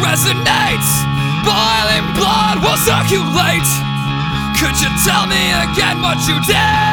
resonates. Boiling blood will circulate. Could you tell me again what you did?